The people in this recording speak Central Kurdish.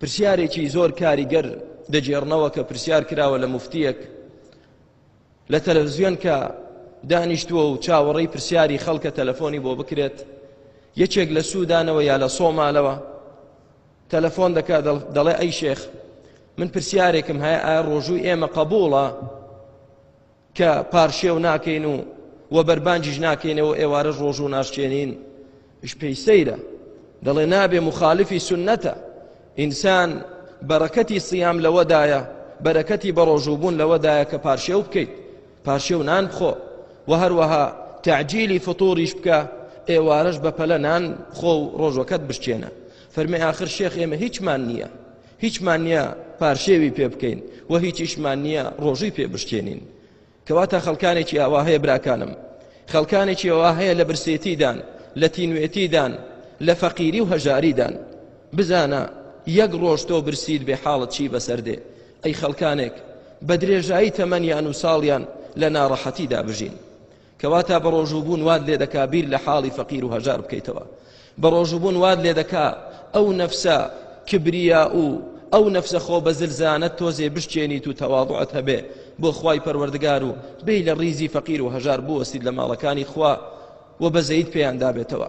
پرسیارێکی زۆر کاریگەر دەگێڕنەوە کە پرسیار کراوە لە مفتیەک لە تەلەڤزیۆن کە دانیشتووە و چاوەڕێی پرسیاری خەڵکە تەلەفۆنی بۆ بکرێت یەکێک لە سوودانەوە یا لە سۆمالەوە تەلەفۆن دەکات دەڵێ ئەی شێخ من پرسیارێکم هەیە ئایا ڕۆژووی ئێمە قبوڵە کە پارشێو ناکەین و وە بەربانگیش ناکەینەوە ئێوارەش ڕۆژوو ناشچێنین ئیش پێی سەیرە دەڵێ نابێ مخالفی سنەتە ئینسان بەرەکەتی سیام لەوەدایە بەرەکەتی بەڕۆژووبوون لەوەدایە کە پارشێو بکەیت پارشێو نان بخۆ و هەروەها تعجیلی فطوریش بکە ئێوارەش بەپەلە نان خۆ و ڕۆژەکەت بشتێنە فەرمی آخر شێخ ئێمە هیچمان نییە هیچمان نییە پارشێوی پێ بکەین و هیچیشمان نییە ڕۆژووی پێ بشکێنین کەواتە خەڵکانێکی ئاوا هەیە براکانم خەڵکانێکی ئەوە هەیە لە برسێتیدان لە تینوێتیدان لە فەقیری و هەژاریدان بزانە یەک ڕۆژ تۆ برسید بێ حاڵت چی بەسەر دێ ئەی خەڵکانێک بە درێژایی تەمەنیان و ساڵیان لە ناڕەحەتیدا بژین کەواتە بەڕۆژووبوون وات لێدەکا بیر لە حاڵی فەقیر و هەژار بکەیتەوە بەڕۆژووبوون وات لێدەکا ئەو نەفسە کبریا و ئەو نەفسە خۆ بە زلزانەت تۆزێ بشتێنیت و تەواضعت هەبێ بۆ خوای پەروەردگار و بێی لە ڕیزی فەقیر و هەژار بوەستیت لە ماڵەکانی خوا و بەزەیت پێیان دابێتەوە